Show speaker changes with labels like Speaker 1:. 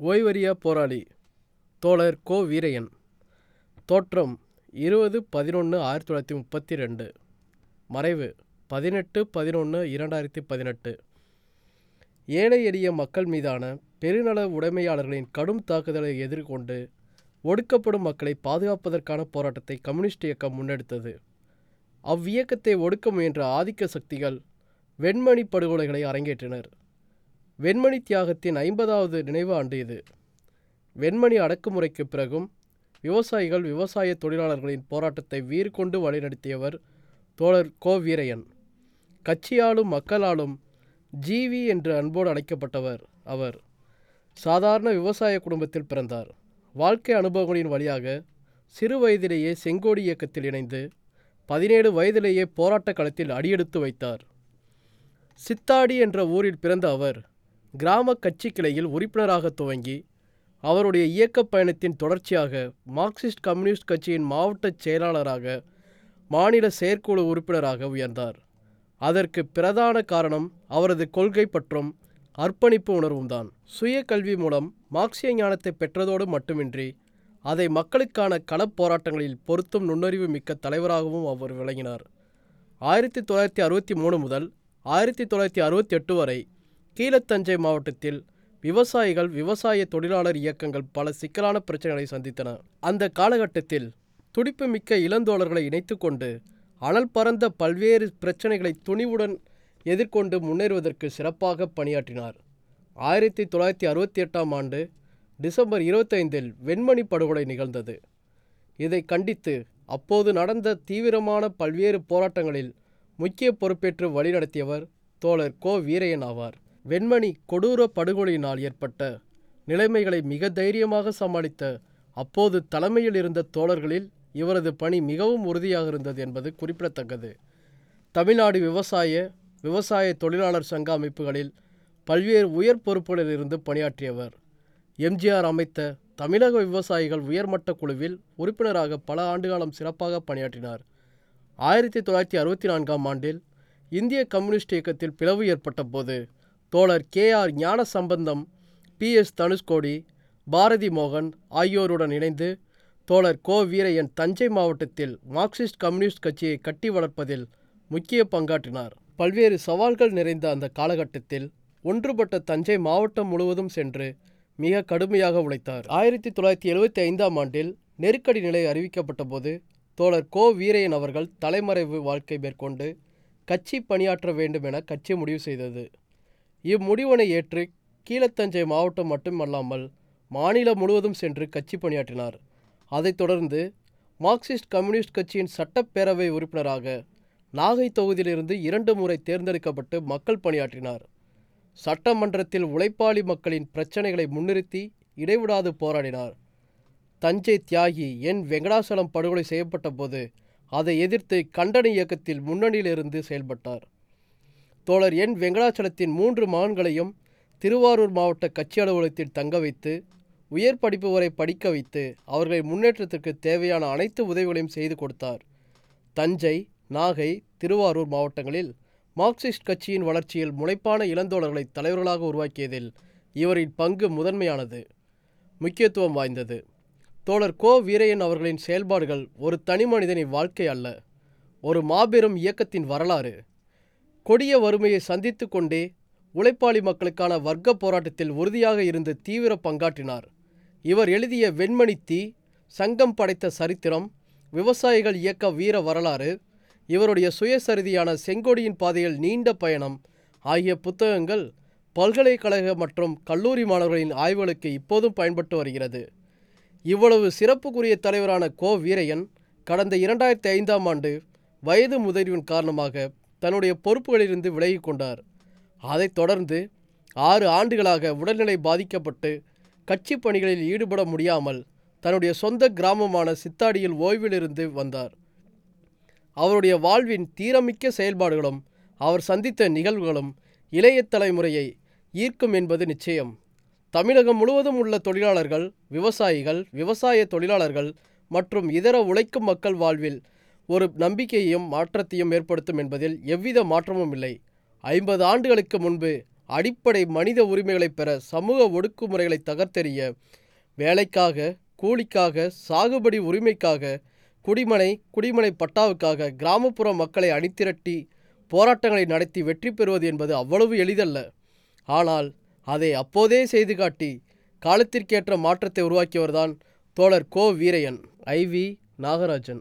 Speaker 1: ஓய்வறியா போராளி தோழர் கோ. வீரையன். தோற்றம் இருபது பதினொன்று ஆயிரத்தி தொள்ளாயிரத்தி முப்பத்தி ரெண்டு மறைவு பதினெட்டு பதினொன்று இரண்டாயிரத்தி பதினெட்டு. ஏழை எளிய மக்கள் மீதான பெருநல உடைமையாளர்களின் கடும் தாக்குதலை எதிர்கொண்டு ஒடுக்கப்படும் மக்களை பாதுகாப்பதற்கான போராட்டத்தை கம்யூனிஸ்ட் இயக்கம் முன்னெடுத்தது. அவ்வியக்கத்தை ஒடுக்க முயன்ற ஆதிக்க சக்திகள் வெண்மணி படுகொலைகளை அரங்கேற்றினர். வெண்மணி தியாகத்தின் ஐம்பதாவது நினைவு ஆண்டு இது. வெண்மணி அடக்குமுறைக்கு பிறகும் விவசாயிகள் விவசாய தொழிலாளர்களின் போராட்டத்தை வீறு கொண்டு வழிநடத்தியவர் தோழர் கோ. வீரையன் கட்சியாலும் மக்களாலும் ஜிவி என்று அன்போடு அழைக்கப்பட்டவர் அவர். சாதாரண விவசாய குடும்பத்தில் பிறந்தார். வாழ்க்கை அனுபவங்களின் வழியாக சிறு வயதிலேயே செங்கோடி இயக்கத்தில் இணைந்து பதினேழு வயதிலேயே போராட்ட களத்தில் அடியெடுத்து வைத்தார். சித்தாடி என்ற ஊரில் பிறந்த அவர் கிராம கட்சி கிளையில் உறுப்பினராக துவங்கி அவருடைய இயக்கப் பயணத்தின் தொடர்ச்சியாக மார்க்சிஸ்ட் கம்யூனிஸ்ட் கட்சியின் மாவட்ட செயலாளராக மாநில செயற்குழு உறுப்பினராக உயர்ந்தார். அதற்கு பிரதான காரணம் அவரது கொள்கை பற்றும் அர்ப்பணிப்பு உணர்வும் தான் சுய கல்வி மூலம் மார்க்சிய ஞானத்தை பெற்றதோடு மட்டுமின்றி அதை மக்களுக்கான களப் போராட்டங்களில் பொருத்தும் நுண்ணறிவு மிக்க தலைவராகவும் அவர் விளங்கினார். ஆயிரத்தி தொள்ளாயிரத்தி அறுபத்தி மூணு முதல் ஆயிரத்தி தொள்ளாயிரத்தி அறுபத்தி எட்டு வரை கீழத்தஞ்சை மாவட்டத்தில் விவசாயிகள் விவசாய தொழிலாளர் இயக்கங்கள் பல சிக்கலான பிரச்சனைகளை சந்தித்தன. அந்த காலகட்டத்தில் துடிப்புமிக்க இளந்தோழர்களை இணைத்து கொண்டு அனல் பறந்த பல்வேறு பிரச்சனைகளை துணிவுடன் எதிர்கொண்டு முன்னேறுவதற்கு சிறப்பாக பணியாற்றினார். ஆயிரத்தி தொள்ளாயிரத்தி அறுபத்தி எட்டாம் ஆண்டு டிசம்பர் இருபத்தைந்தில் வெண்மணி படுகொலை நிகழ்ந்தது. இதை கண்டித்து அப்போது நடந்த தீவிரமான பல்வேறு போராட்டங்களில் முக்கிய பொறுப்பேற்று வழிநடத்தியவர் தோழர் கோ வீரையன் ஆவார். வெண்மணி கொடூர படுகொலையினால் ஏற்பட்ட நிலைமைகளை மிக தைரியமாக சமாளித்த அப்போது தலைமையில் இருந்த தோழர்களில் இவரது பணி மிகவும் உறுதியாக இருந்தது என்பது குறிப்பிடத்தக்கது. தமிழ்நாடு விவசாய விவசாய தொழிலாளர் சங்க அமைப்புகளில் பல்வேறு உயர் பொறுப்புகளில் இருந்து பணியாற்றியவர். எம்ஜிஆர் அமைத்த தமிழக விவசாயிகள் உயர்மட்ட குழுவில் உறுப்பினராக பல ஆண்டுகாலம் சிறப்பாக பணியாற்றினார். ஆயிரத்தி தொள்ளாயிரத்தி அறுபத்தி நான்காம் ஆண்டில் இந்திய கம்யூனிஸ்ட் இயக்கத்தில் பிளவு ஏற்பட்ட போது தோழர் கே ஆர் ஞான சம்பந்தம் பி எஸ் தனுஷ்கோடி பாரதி மோகன் ஆகியோருடன் இணைந்து தோழர் கோ வீரையன் தஞ்சை மாவட்டத்தில் மார்க்சிஸ்ட் கம்யூனிஸ்ட் கட்சியை கட்டி வளர்ப்பதில் முக்கிய பங்காற்றினார். பல்வேறு சவால்கள் நிறைந்த அந்த காலகட்டத்தில் ஒன்றுபட்ட தஞ்சை மாவட்டம் முழுவதும் சென்று மிக கடுமையாக உழைத்தார். ஆயிரத்தி தொள்ளாயிரத்தி எழுபத்தி ஐந்தாம் ஆண்டில் நெருக்கடி நிலை அறிவிக்கப்பட்ட போது தோழர் கோ வீரையன் அவர்கள் தலைமறைவு வாழ்க்கை மேற்கொண்டு கட்சி பணியாற்ற வேண்டும் என கட்சி முடிவு செய்தது. இம்முடிவினை ஏற்று கீழத்தஞ்சை மாவட்டம் மட்டுமல்லாமல் மாநிலம் முழுவதும் சென்று கட்சி பணியாற்றினார். அதைத் தொடர்ந்து மார்க்சிஸ்ட் கம்யூனிஸ்ட் கட்சியின் சட்டப்பேரவை உறுப்பினராக நாகை தொகுதியிலிருந்து இரண்டு முறை தேர்ந்தெடுக்கப்பட்டு மக்கள் பணியாற்றினார். சட்டமன்றத்தில் உழைப்பாளி மக்களின் பிரச்சனைகளை முன்னிறுத்தி இடைவிடாது போராடினார். தஞ்சை தியாகி என். வெங்கடாசலம் படுகொலை செய்யப்பட்ட போது அதை எதிர்த்து கண்டன இயக்கத்தில் முன்னணியிலிருந்து செயல்பட்டார். தோழர் என் வெங்கடாச்சலத்தின் மூன்று மகன்களையும் திருவாரூர் மாவட்ட கட்சி அலுவலகத்தில் தங்க வைத்து உயர் படிப்பு வரை படிக்க வைத்து அவர்களை முன்னேற்றத்திற்கு தேவையான அனைத்து உதவிகளையும் செய்து கொடுத்தார். தஞ்சை நாகை திருவாரூர் மாவட்டங்களில் மார்க்சிஸ்ட் கட்சியின் வளர்ச்சியில் முனைப்பான இளந்தோழர்களை தலைவர்களாக உருவாக்கியதில் இவரின் பங்கு முதன்மையானது முக்கியத்துவம் வாய்ந்தது. தோழர் கோ. வீரையன் அவர்களின் செயல்பாடுகள் ஒரு தனி மனிதனின் வாழ்க்கை அல்ல ஒரு மாபெரும் இயக்கத்தின் வரலாறு. கொடிய வறுமையை சந்தித்து கொண்டே உழைப்பாளி மக்களுக்கான வர்க்க போராட்டத்தில் உறுதியாக இருந்து தீவிர பங்காற்றினார். இவர் எழுதிய வெண்மணி தீ சங்கம் படைத்த சரித்திரம் விவசாயிகள் இயக்க வீர வரலாறு இவருடைய சுயசரிதியான செங்கோடியின் பாதையில் நீண்ட பயணம் ஆகிய புத்தகங்கள் பல்கலைக்கழக மற்றும் கல்லூரி மாணவர்களின் ஆய்வுகளுக்கு இப்போதும் பயன்பட்டு வருகிறது. இவ்வளவு சிறப்புக்குரிய தலைவரான கோ. வீரையன் கடந்த இரண்டாயிரத்தி ஐந்தாம் ஆண்டு வயது முதிர்வின் காரணமாக தன்னுடைய பொறுப்புகளிலிருந்து விலகி கொண்டார். அதைத் தொடர்ந்து ஆறு ஆண்டுகளாக உடல்நிலை பாதிக்கப்பட்டு கட்சி பணிகளில் ஈடுபட முடியாமல் தன்னுடைய சொந்த கிராமமான சித்தாடியில் ஓய்விலிருந்து வந்தார். அவருடைய வாழ்வின் தீரமிக்க செயல்பாடுகளும் அவர் சந்தித்த நிகழ்வுகளும் இளைய தலைமுறையை ஈர்க்கும் என்பது நிச்சயம். தமிழகம் முழுவதும் உள்ள தொழிலாளர்கள் விவசாயிகள் விவசாய தொழிலாளர்கள் மற்றும் இதர உழைக்கும் மக்கள் வாழ்வில் ஒரு நம்பிக்கையையும் மாற்றத்தையும் ஏற்படுத்தும் என்பதில் எவ்வித மாற்றமும் இல்லை. ஐம்பது ஆண்டுகளுக்கு முன்பு அடிப்படை மனித உரிமைகளை பெற சமூக ஒடுக்குமுறைகளை தகர்த்தெறிய வேலைக்காக கூலிக்காக சாகுபடி உரிமைக்காக குடிமனை குடிமனை பட்டாவுக்காக கிராமப்புற மக்களை அணிதிரட்டி போராட்டங்களை நடத்தி வெற்றி பெறுவது என்பது அவ்வளவு எளிதல்ல. ஆனால் அதை அப்போதே செய்து காட்டி காலத்திற்கேற்ற மாற்றத்தை உருவாக்கியவர்தான் தோழர் கோ வீரையன் ஐ வி நாகராஜன்.